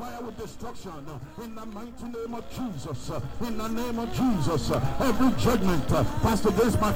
fire with destruction. Uh, in the mighty name of Jesus. Uh, in the name of Jesus. Uh, every judgment passed against my